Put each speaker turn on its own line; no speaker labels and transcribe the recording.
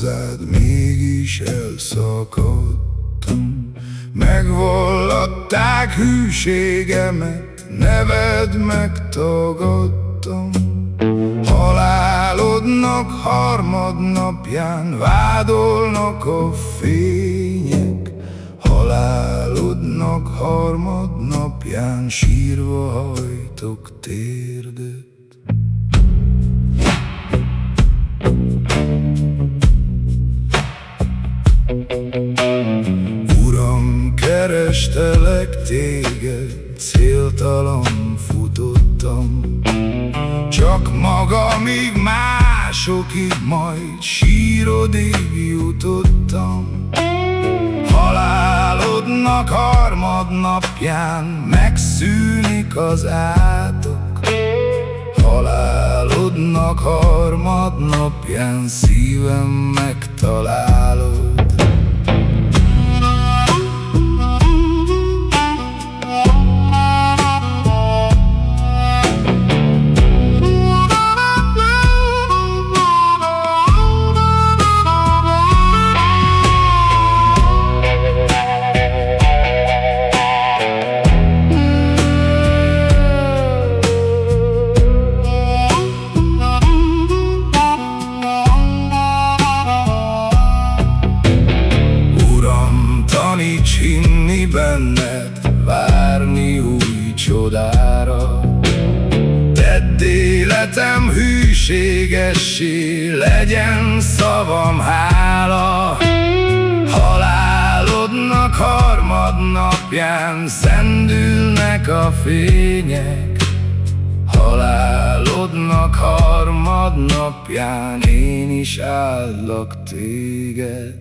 hozzád, mégis elszakadtam. Megvallatták hűségemet, neved megtagadtam. Halálodnak harmadnapján, vádolnak a fények. Halálodnak harmadnapján, sírva hajtok térdet. Uram, kerestelek téged, céltalan futottam. Csak magamig, másokig, majd sírodig jutottam. Halálodnak harmadnapján megszűnik az átok. Halálodnak harmadnapján szívem megtalálod Tedd életem hűségessé, legyen szavam hála. Halálodnak harmadnapján, szendülnek a fények. Halálodnak harmadnapján, én is áldlak téged.